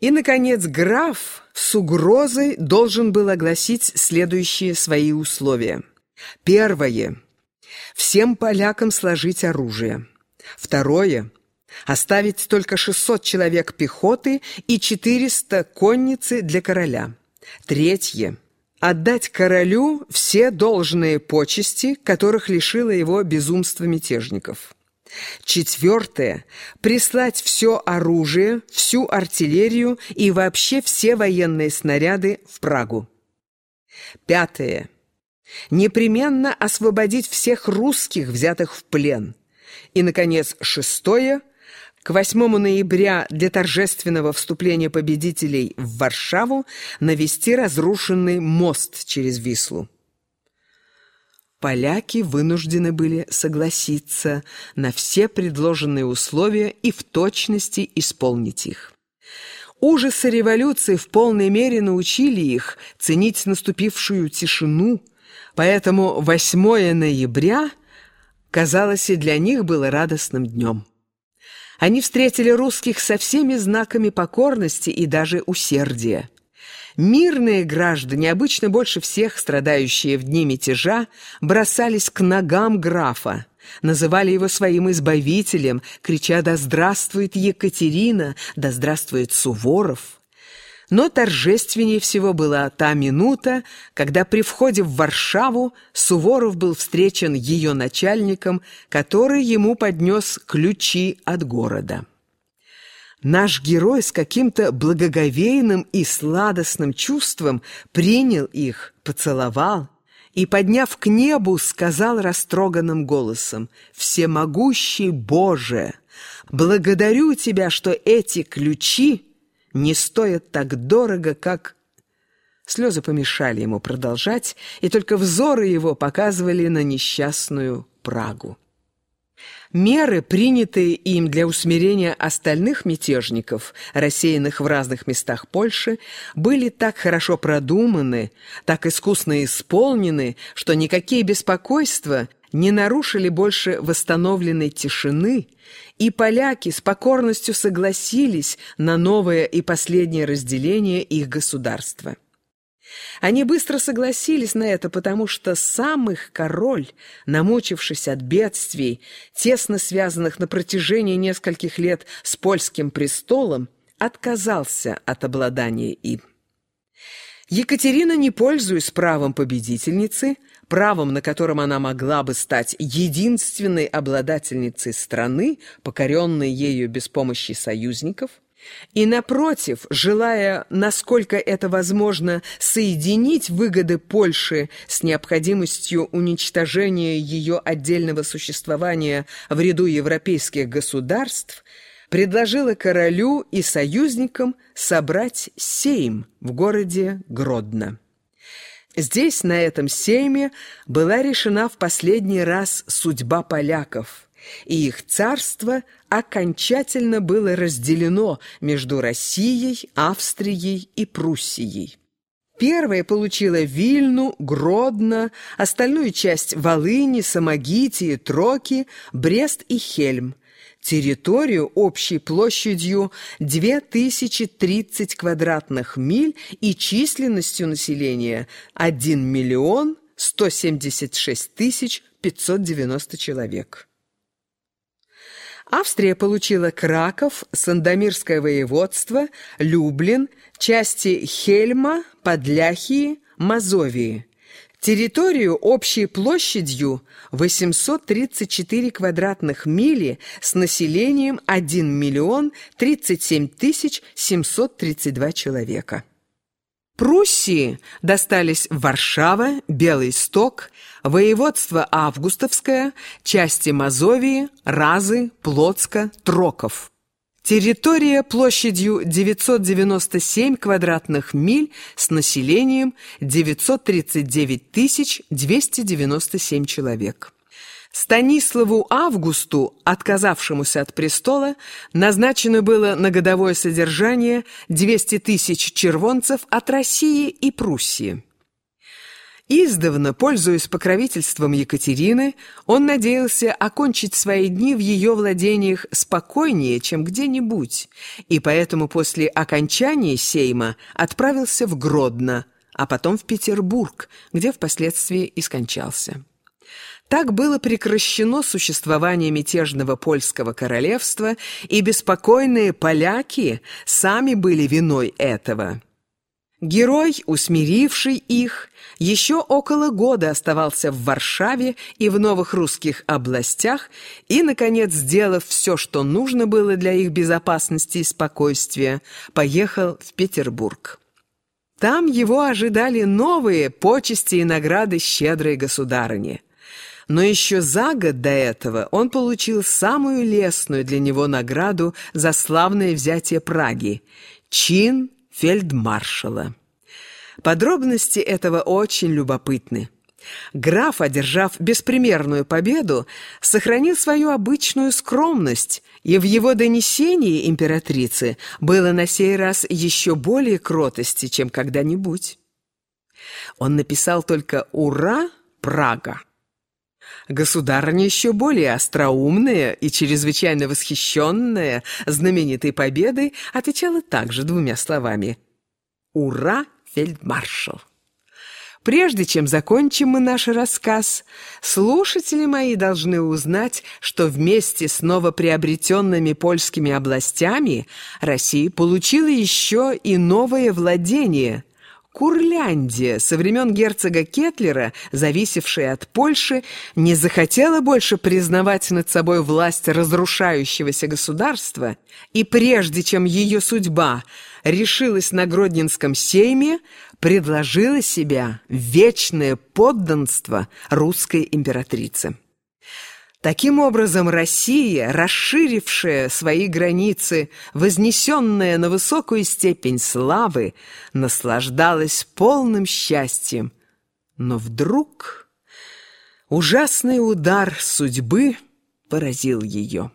И, наконец, граф с угрозой должен был огласить следующие свои условия. Первое. Всем полякам сложить оружие. Второе. Оставить только 600 человек пехоты и 400 конницы для короля. Третье. Отдать королю все должные почести, которых лишило его безумство мятежников. Четвертое. Прислать все оружие, всю артиллерию и вообще все военные снаряды в Прагу. Пятое. Непременно освободить всех русских, взятых в плен. И, наконец, шестое. К 8 ноября для торжественного вступления победителей в Варшаву навести разрушенный мост через Вислу поляки вынуждены были согласиться на все предложенные условия и в точности исполнить их. Ужасы революции в полной мере научили их ценить наступившую тишину, поэтому 8 ноября, казалось, и для них было радостным днем. Они встретили русских со всеми знаками покорности и даже усердия. Мирные граждане, обычно больше всех страдающие в дни мятежа, бросались к ногам графа, называли его своим избавителем, крича «Да здравствует Екатерина! Да здравствует Суворов!» Но торжественнее всего была та минута, когда при входе в Варшаву Суворов был встречен ее начальником, который ему поднес ключи от города. Наш герой с каким-то благоговейным и сладостным чувством принял их, поцеловал и, подняв к небу, сказал растроганным голосом «Всемогущий Боже, благодарю Тебя, что эти ключи не стоят так дорого, как...» Слезы помешали ему продолжать, и только взоры его показывали на несчастную Прагу. Меры, принятые им для усмирения остальных мятежников, рассеянных в разных местах Польши, были так хорошо продуманы, так искусно исполнены, что никакие беспокойства не нарушили больше восстановленной тишины, и поляки с покорностью согласились на новое и последнее разделение их государства. Они быстро согласились на это, потому что сам их король, намучившись от бедствий, тесно связанных на протяжении нескольких лет с польским престолом, отказался от обладания им. Екатерина, не пользуясь правом победительницы, правом, на котором она могла бы стать единственной обладательницей страны, покоренной ею без помощи союзников, и, напротив, желая, насколько это возможно, соединить выгоды Польши с необходимостью уничтожения ее отдельного существования в ряду европейских государств, предложила королю и союзникам собрать сейм в городе Гродно. Здесь, на этом сейме, была решена в последний раз судьба поляков – и их царство окончательно было разделено между Россией, Австрией и Пруссией. Первая получила Вильну, Гродно, остальную часть Волыни, Самогитии, Троки, Брест и Хельм, территорию общей площадью 2030 квадратных миль и численностью населения 1 миллион 176 тысяч 590 человек. Австрия получила Краков, Сандомирское воеводство, Люблин, части Хельма, Подляхии, Мазовии. Территорию общей площадью 834 квадратных мили с населением 1 миллион 37 тысяч 732 человека. Пруссии достались Варшава, Белый Сток, воеводство Августовское, части Мазовии, Разы, Плотска, Троков. Территория площадью 997 квадратных миль с населением 939 297 человек. Станиславу Августу, отказавшемуся от престола, назначено было на годовое содержание 200 тысяч червонцев от России и Пруссии. Издавна, пользуясь покровительством Екатерины, он надеялся окончить свои дни в ее владениях спокойнее, чем где-нибудь, и поэтому после окончания сейма отправился в Гродно, а потом в Петербург, где впоследствии и скончался. Так было прекращено существование мятежного польского королевства, и беспокойные поляки сами были виной этого. Герой, усмиривший их, еще около года оставался в Варшаве и в новых русских областях и, наконец, сделав все, что нужно было для их безопасности и спокойствия, поехал в Петербург. Там его ожидали новые почести и награды щедрой государыни. Но еще за год до этого он получил самую лестную для него награду за славное взятие Праги – чин фельдмаршала. Подробности этого очень любопытны. Граф, одержав беспримерную победу, сохранил свою обычную скромность, и в его донесении императрицы было на сей раз еще более кротости, чем когда-нибудь. Он написал только «Ура, Прага!». Государыня еще более остроумная и чрезвычайно восхищенная знаменитой победой отвечала также двумя словами «Ура, фельдмаршал!». Прежде чем закончим мы наш рассказ, слушатели мои должны узнать, что вместе с новоприобретенными польскими областями Россия получила еще и новое владение – Курляндия, со времен герцога Кетлера, зависевшая от Польши, не захотела больше признавать над собой власть разрушающегося государства, и прежде чем ее судьба решилась на Гродненском сейме, предложила себя вечное подданство русской императрице. Таким образом, Россия, расширившая свои границы, вознесенная на высокую степень славы, наслаждалась полным счастьем. Но вдруг ужасный удар судьбы поразил ее.